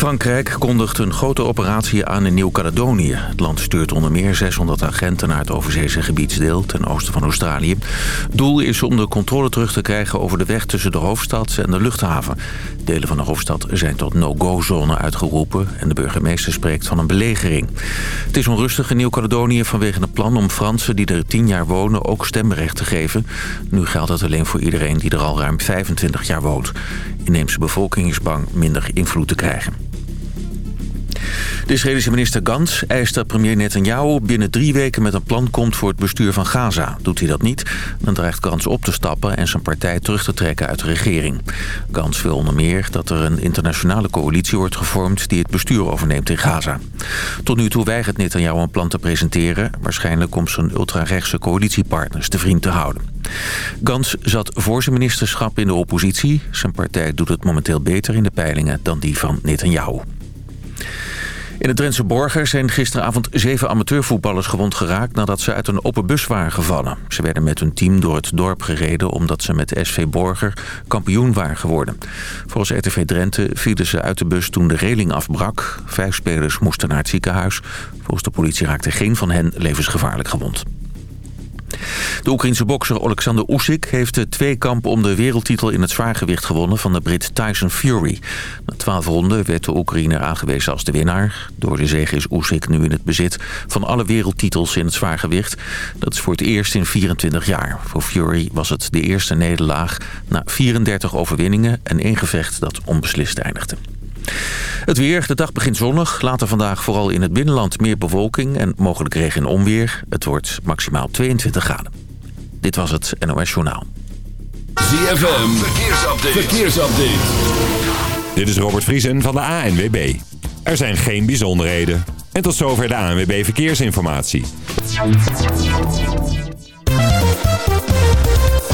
Frankrijk kondigt een grote operatie aan in Nieuw-Caledonië. Het land stuurt onder meer 600 agenten naar het overzeese gebiedsdeel ten oosten van Australië. Doel is om de controle terug te krijgen over de weg tussen de hoofdstad en de luchthaven. Delen van de hoofdstad zijn tot no-go-zone uitgeroepen en de burgemeester spreekt van een belegering. Het is onrustig in Nieuw-Caledonië vanwege het plan om Fransen die er 10 jaar wonen ook stemrecht te geven. Nu geldt dat alleen voor iedereen die er al ruim 25 jaar woont. Inheemse bevolking is bang minder invloed te krijgen. De Israëlische minister Gans eist dat premier Netanyahu binnen drie weken met een plan komt voor het bestuur van Gaza. Doet hij dat niet, dan dreigt Gans op te stappen en zijn partij terug te trekken uit de regering. Gans wil onder meer dat er een internationale coalitie wordt gevormd die het bestuur overneemt in Gaza. Tot nu toe weigert Netanyahu een plan te presenteren, waarschijnlijk om zijn ultrarechtse coalitiepartners te vriend te houden. Gans zat voor zijn ministerschap in de oppositie. Zijn partij doet het momenteel beter in de peilingen dan die van Netanyahu. In het Drentse Borger zijn gisteravond zeven amateurvoetballers gewond geraakt... nadat ze uit een open bus waren gevallen. Ze werden met hun team door het dorp gereden... omdat ze met SV Borger kampioen waren geworden. Volgens RTV Drenthe vielen ze uit de bus toen de reling afbrak. Vijf spelers moesten naar het ziekenhuis. Volgens de politie raakte geen van hen levensgevaarlijk gewond. De Oekraïense bokser Alexander Usyk heeft de tweekamp om de wereldtitel in het zwaargewicht gewonnen van de Brit Tyson Fury. Na twaalf ronden werd de Oekraïner aangewezen als de winnaar. Door de zege is Usyk nu in het bezit van alle wereldtitels in het zwaargewicht. Dat is voor het eerst in 24 jaar. Voor Fury was het de eerste nederlaag na 34 overwinningen en één gevecht dat onbeslist eindigde. Het weer, de dag begint zonnig. Later vandaag vooral in het binnenland meer bewolking en mogelijk regen en onweer. Het wordt maximaal 22 graden. Dit was het NOS Journaal. ZFM, verkeersupdate. verkeersupdate. Dit is Robert Vriesen van de ANWB. Er zijn geen bijzonderheden. En tot zover de ANWB Verkeersinformatie.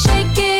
shake it.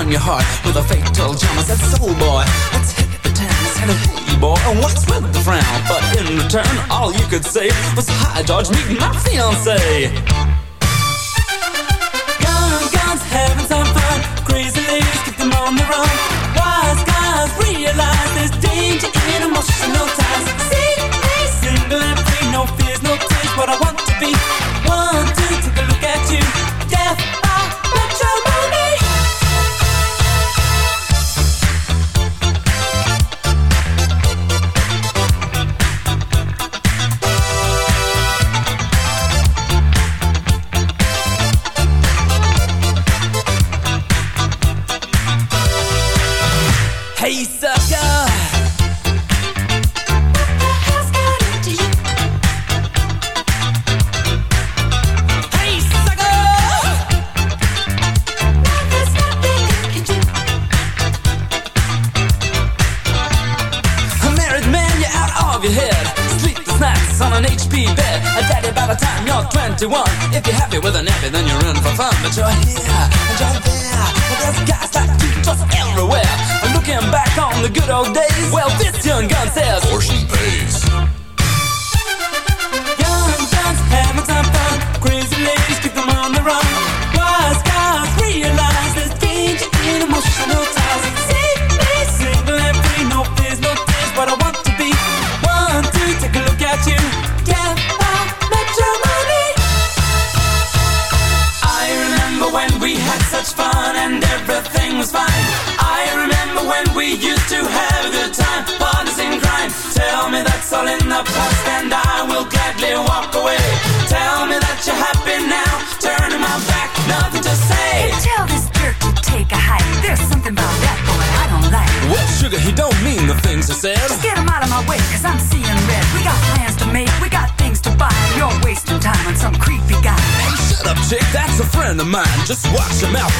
on your heart with a fatal charm. I said, soul boy, let's hit the town. I said, hey boy, and what's with the frown? But in return, all you could say was, hi George, meet my fiancée. mind. Just watch your mouth